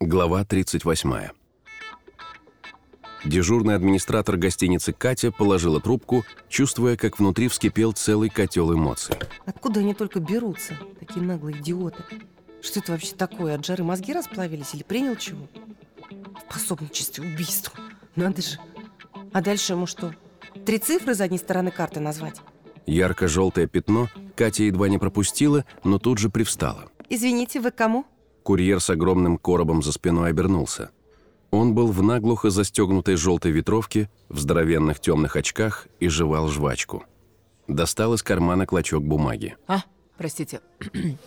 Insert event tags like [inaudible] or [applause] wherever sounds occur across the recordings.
Глава 38. Дежурный администратор гостиницы Катя положила трубку, чувствуя, как внутри вскипел целый котел эмоций. Откуда они только берутся, такие наглые идиоты? Что это вообще такое? От жары мозги расплавились или принял чего? В пособничестве убийству. Надо же. А дальше ему что? Три цифры задней стороны карты назвать? Ярко-желтое пятно Катя едва не пропустила, но тут же привстала. Извините, вы к кому? Курьер с огромным коробом за спиной обернулся. Он был в наглухо застегнутой желтой ветровке, в здоровенных темных очках и жевал жвачку. Достал из кармана клочок бумаги. А, простите. [clears throat]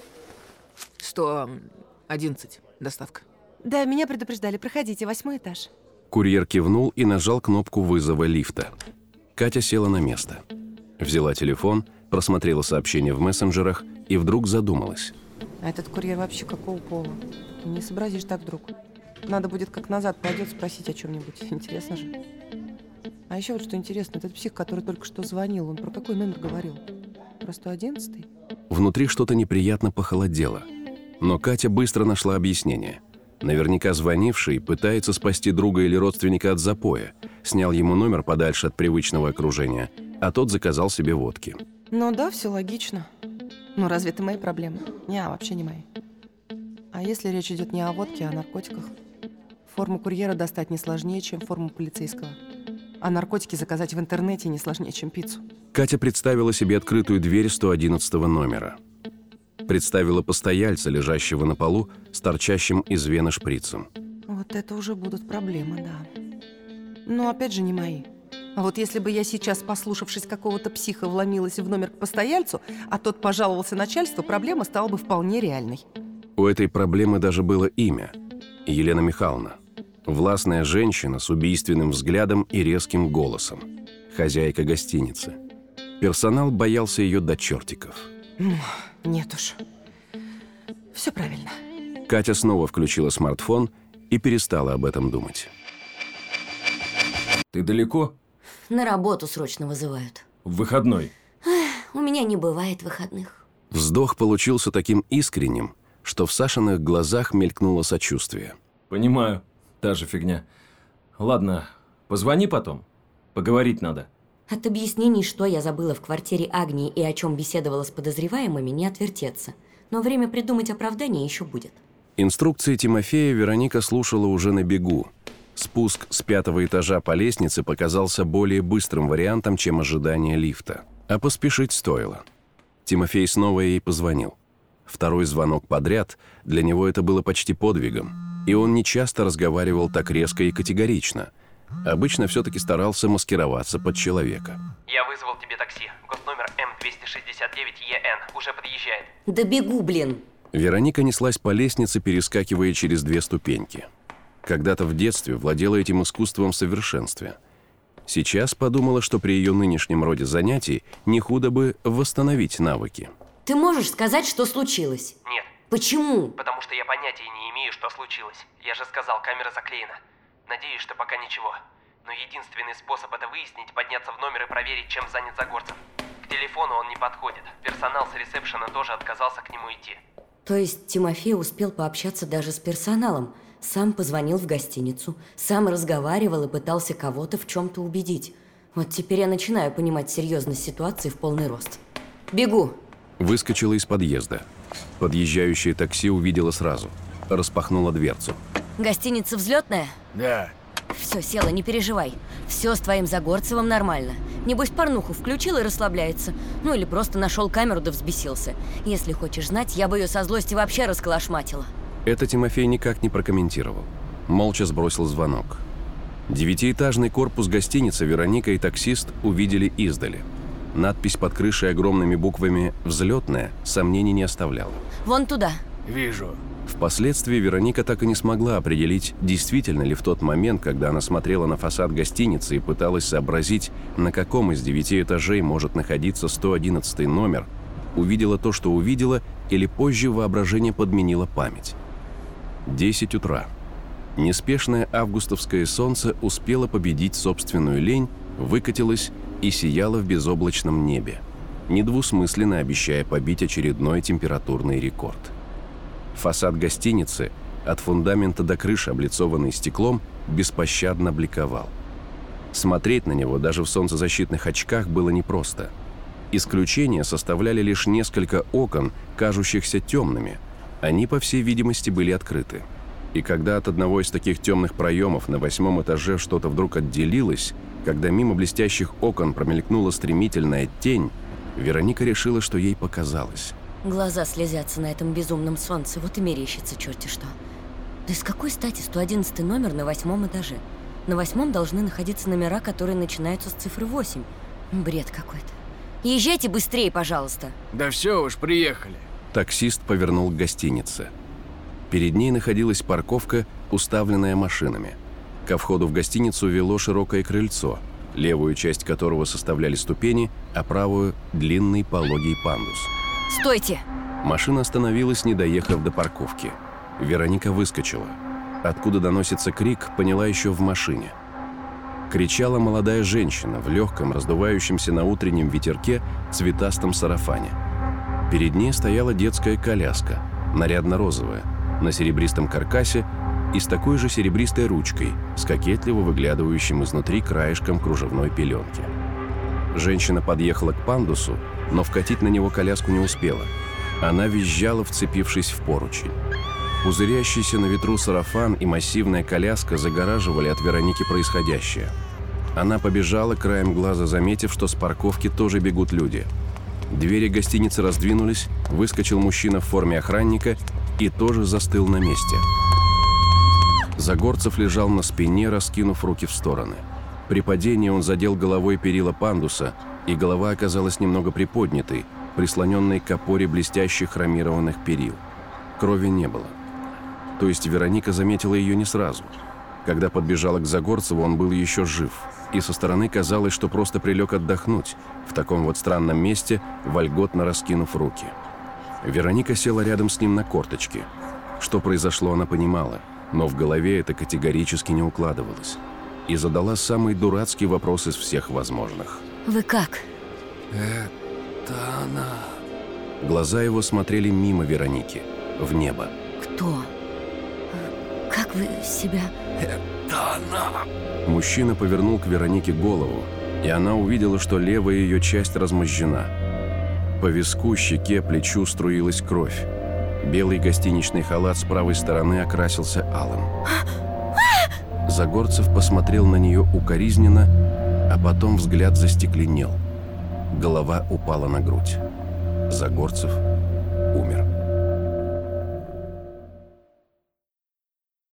111. Доставка. Да, меня предупреждали. Проходите, восьмой этаж. Курьер кивнул и нажал кнопку вызова лифта. Катя села на место. Взяла телефон, просмотрела сообщения в мессенджерах и вдруг задумалась. А этот курьер вообще какого пола? Не сообразишь так вдруг. Надо будет как назад пойдет спросить о чем-нибудь. [laughs] Интересно же. А еще вот что интересно, этот псих, который только что звонил, он про какой номер говорил? Про 111 Внутри что-то неприятно похолодело. Но Катя быстро нашла объяснение. Наверняка звонивший пытается спасти друга или родственника от запоя, снял ему номер подальше от привычного окружения, а тот заказал себе водки. Ну да, все логично. Ну разве это мои проблемы? Не, вообще не мои. А если речь идет не о водке, а о наркотиках? Форму курьера достать не сложнее, чем форму полицейского. А наркотики заказать в интернете не сложнее, чем пиццу. Катя представила себе открытую дверь 111 номера. Представила постояльца, лежащего на полу, с торчащим из вены шприцем. Вот это уже будут проблемы, да. Но опять же не мои. А вот если бы я сейчас, послушавшись какого-то психа, вломилась в номер к постояльцу, а тот пожаловался начальству, проблема стала бы вполне реальной. У этой проблемы даже было имя – Елена Михайловна. Властная женщина с убийственным взглядом и резким голосом. Хозяйка гостиницы. Персонал боялся ее до чертиков. Ну, нет уж. Все правильно. Катя снова включила смартфон и перестала об этом думать. Ты далеко? На работу срочно вызывают. В выходной. У меня не бывает выходных. Вздох получился таким искренним, что в Сашиных глазах мелькнуло сочувствие. Понимаю. Та же фигня. Ладно, позвони потом. Поговорить надо. От объяснений, что я забыла в квартире Агнии и о чем беседовала с подозреваемыми, не отвертеться. Но время придумать оправдание еще будет. Инструкции Тимофея Вероника слушала уже на бегу. Спуск с пятого этажа по лестнице показался более быстрым вариантом, чем ожидание лифта. А поспешить стоило. Тимофей снова ей позвонил. Второй звонок подряд, для него это было почти подвигом. И он не часто разговаривал так резко и категорично. Обычно все-таки старался маскироваться под человека. Я вызвал тебе такси. Госномер М269ЕН уже подъезжает. Да бегу, блин! Вероника неслась по лестнице, перескакивая через две ступеньки. Когда-то в детстве владела этим искусством в совершенстве. Сейчас подумала, что при ее нынешнем роде занятий не худо бы восстановить навыки. Ты можешь сказать, что случилось? Нет, Почему? потому что я понятия не имею, что случилось. Я же сказал, камера заклеена. Надеюсь, что пока ничего. Но единственный способ это выяснить, подняться в номер и проверить, чем занят Загорцев. К телефону он не подходит. Персонал с ресепшена тоже отказался к нему идти. То есть Тимофей успел пообщаться даже с персоналом, сам позвонил в гостиницу, сам разговаривал и пытался кого-то в чем-то убедить. Вот теперь я начинаю понимать серьезность ситуации в полный рост. Бегу! Выскочила из подъезда. Подъезжающее такси увидела сразу. Распахнула дверцу. Гостиница взлетная? Да. Все, села, не переживай. Все с твоим Загорцевым нормально. Небось, порнуху включил и расслабляется. Ну или просто нашел камеру да взбесился. Если хочешь знать, я бы ее со злости вообще расколошматила. Это Тимофей никак не прокомментировал. Молча сбросил звонок. Девятиэтажный корпус гостиницы Вероника и таксист увидели издали. Надпись под крышей огромными буквами «Взлетная» сомнений не оставляла. Вон туда. Вижу. Впоследствии Вероника так и не смогла определить, действительно ли в тот момент, когда она смотрела на фасад гостиницы и пыталась сообразить, на каком из девяти этажей может находиться 111 номер, увидела то, что увидела, или позже воображение подменило память. 10 утра. Неспешное августовское солнце успело победить собственную лень, выкатилось и сияло в безоблачном небе, недвусмысленно обещая побить очередной температурный рекорд. Фасад гостиницы от фундамента до крыши, облицованный стеклом, беспощадно бликовал. Смотреть на него даже в солнцезащитных очках было непросто. Исключение составляли лишь несколько окон, кажущихся темными. Они, по всей видимости, были открыты. И когда от одного из таких темных проемов на восьмом этаже что-то вдруг отделилось, когда мимо блестящих окон промелькнула стремительная тень, Вероника решила, что ей показалось. Глаза слезятся на этом безумном солнце, вот и мерещится черти что. Да с какой стати 111 номер на восьмом этаже? На восьмом должны находиться номера, которые начинаются с цифры 8. Бред какой-то. Езжайте быстрее, пожалуйста. Да все уж, приехали. Таксист повернул к гостинице. Перед ней находилась парковка, уставленная машинами. Ко входу в гостиницу вело широкое крыльцо, левую часть которого составляли ступени, а правую – длинный пологий пандус. Стойте! Машина остановилась, не доехав до парковки. Вероника выскочила. Откуда доносится крик, поняла еще в машине. Кричала молодая женщина в легком, раздувающемся на утреннем ветерке цветастом сарафане. Перед ней стояла детская коляска, нарядно-розовая, на серебристом каркасе и с такой же серебристой ручкой, с кокетливо выглядывающим изнутри краешком кружевной пеленки. Женщина подъехала к пандусу, но вкатить на него коляску не успела. Она визжала, вцепившись в поручень. Пузырящийся на ветру сарафан и массивная коляска загораживали от Вероники происходящее. Она побежала, краем глаза заметив, что с парковки тоже бегут люди. Двери гостиницы раздвинулись, выскочил мужчина в форме охранника и тоже застыл на месте. Загорцев лежал на спине, раскинув руки в стороны. При падении он задел головой перила пандуса, и голова оказалась немного приподнятой, прислоненной к опоре блестящих хромированных перил. Крови не было. То есть Вероника заметила ее не сразу. Когда подбежала к Загорцеву, он был еще жив, и со стороны казалось, что просто прилег отдохнуть, в таком вот странном месте, вольготно раскинув руки. Вероника села рядом с ним на корточки. Что произошло, она понимала, но в голове это категорически не укладывалось. И задала самый дурацкий вопрос из всех возможных. Вы как? Это она. Глаза его смотрели мимо Вероники, в небо. Кто? Как вы себя... Это она. Мужчина повернул к Веронике голову, и она увидела, что левая ее часть размозжена. По виску, щеке, плечу струилась кровь. Белый гостиничный халат с правой стороны окрасился алым. Загорцев посмотрел на нее укоризненно, а потом взгляд застекленел. Голова упала на грудь. Загорцев умер.